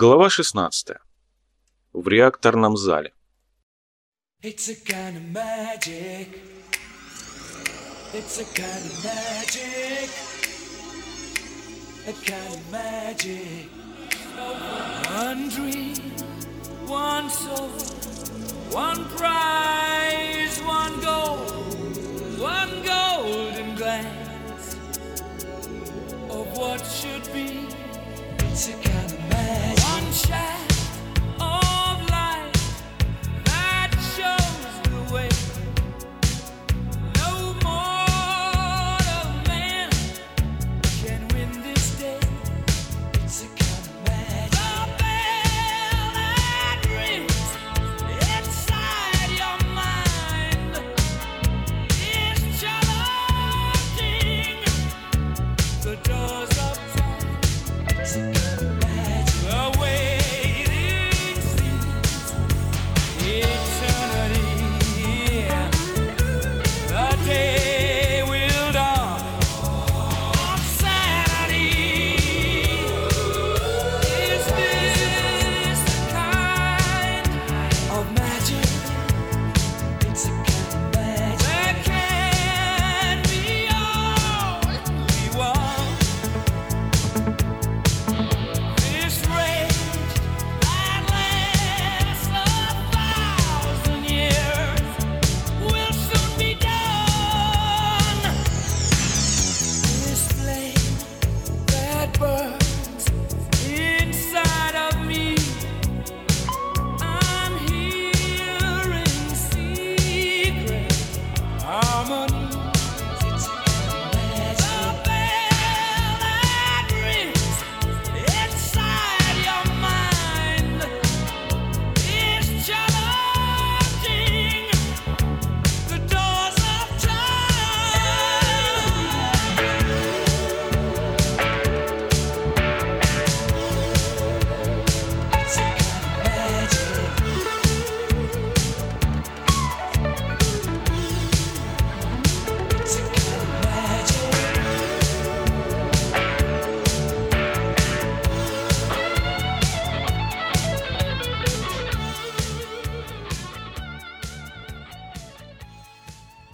Глава 16. В реакторном зале. Kind of kind of magic. Kind of magic. One dream, one soul, one prize, one goal, one golden glance of what should be. It's a kind of magic. sunshine.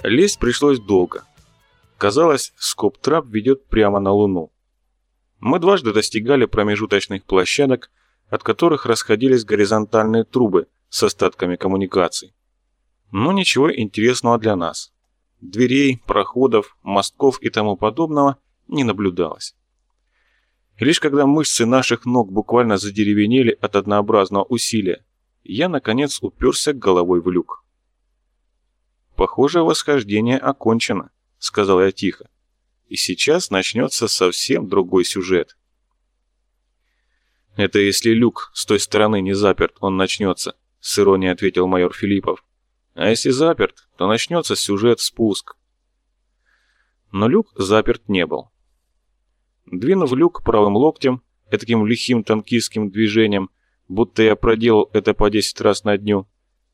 Лезть пришлось долго. Казалось, скоб-трап ведет прямо на Луну. Мы дважды достигали промежуточных площадок, от которых расходились горизонтальные трубы с остатками коммуникаций. Но ничего интересного для нас. Дверей, проходов, мостков и тому подобного не наблюдалось. Лишь когда мышцы наших ног буквально задеревенели от однообразного усилия, я, наконец, уперся головой в люк. «Похоже, восхождение окончено», — сказал я тихо. «И сейчас начнется совсем другой сюжет». «Это если люк с той стороны не заперт, он начнется», — с иронией ответил майор Филиппов. «А если заперт, то начнется сюжет спуск». Но люк заперт не был. Двинув люк правым локтем, таким лихим танкистским движением, будто я проделал это по 10 раз на дню,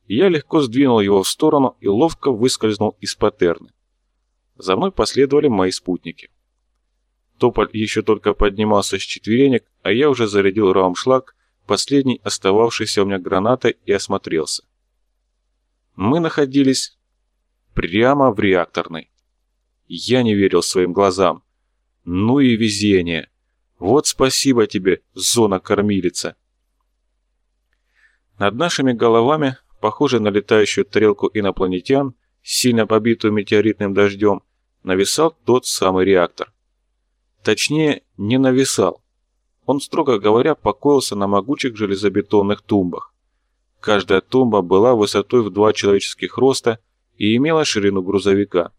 я легко сдвинул его в сторону и ловко выскользнул из патерны. За мной последовали мои спутники. Тополь еще только поднимался с четверенек, а я уже зарядил раумшлаг, последний остававшийся у меня гранатой, и осмотрелся. Мы находились прямо в реакторной. Я не верил своим глазам. Ну и везение. Вот спасибо тебе, зона-кормилица. Над нашими головами, похожей на летающую тарелку инопланетян, сильно побитую метеоритным дождем, нависал тот самый реактор. Точнее, не нависал. Он, строго говоря, покоился на могучих железобетонных тумбах. Каждая тумба была высотой в два человеческих роста и имела ширину грузовика.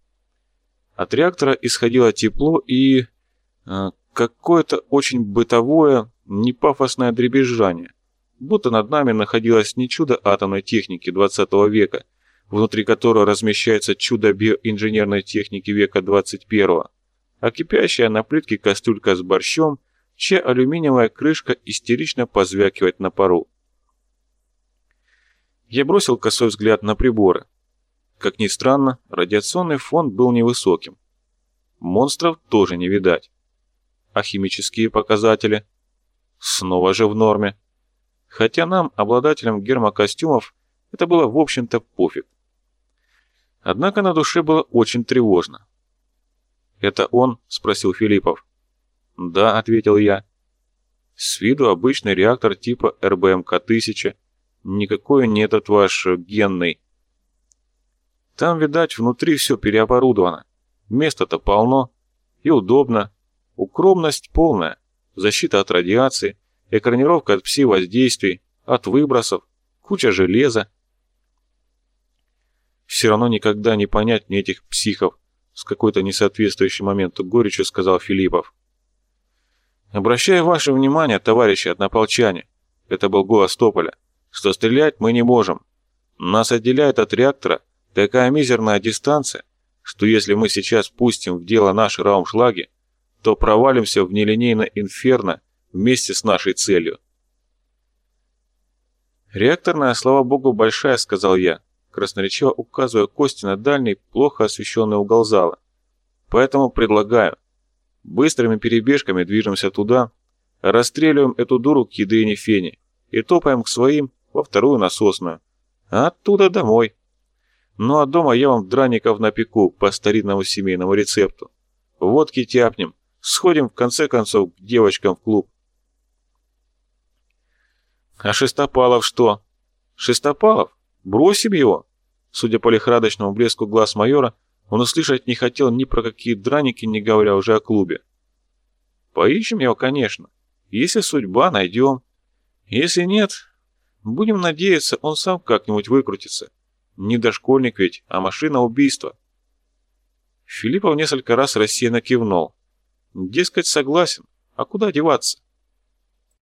От реактора исходило тепло и... э, какое-то очень бытовое, непафосное дребезжание. Будто над нами находилось не чудо атомной техники 20 века, внутри которого размещается чудо биоинженерной техники века 21 а кипящая на плитке кастрюлька с борщом, чья алюминиевая крышка истерично позвякивает на пару. Я бросил косой взгляд на приборы. Как ни странно, радиационный фон был невысоким. Монстров тоже не видать. А химические показатели? Снова же в норме. Хотя нам, обладателям гермокостюмов, это было в общем-то пофиг. Однако на душе было очень тревожно. «Это он?» – спросил Филиппов. «Да», – ответил я. «С виду обычный реактор типа РБМК-1000. Никакой не этот ваш э, генный. Там, видать, внутри все переоборудовано. Места-то полно. И удобно. Укромность полная. Защита от радиации, экранировка от пси-воздействий, от выбросов, куча железа. Все равно никогда не понять мне этих психов, с какой-то несоответствующей моменту горечью сказал Филиппов. «Обращаю ваше внимание, товарищи однополчане», это был голос Тополя, что стрелять мы не можем. Нас отделяет от реактора такая мизерная дистанция, что если мы сейчас пустим в дело наши раумшлаги, то провалимся в нелинейное инферно вместе с нашей целью. «Реакторная, слава богу, большая», — сказал я, красноречиво указывая кости на дальний, плохо освещенный угол зала. «Поэтому предлагаю. Быстрыми перебежками движемся туда, расстреливаем эту дуру к Едрине Фене и топаем к своим во вторую насосную, а оттуда домой. Ну а дома я вам драников напеку по старинному семейному рецепту. Водки тяпнем, сходим в конце концов к девочкам в клуб. А Шестопалов что? Шестопалов? Бросим его? Судя по лихорадочному блеску глаз майора, он услышать не хотел ни про какие драники, не говоря уже о клубе. Поищем его, конечно. Если судьба, найдем. Если нет, будем надеяться, он сам как-нибудь выкрутится. Не дошкольник ведь, а машина убийства. Филиппов несколько раз рассеянно кивнул. Дескать, согласен. А куда деваться?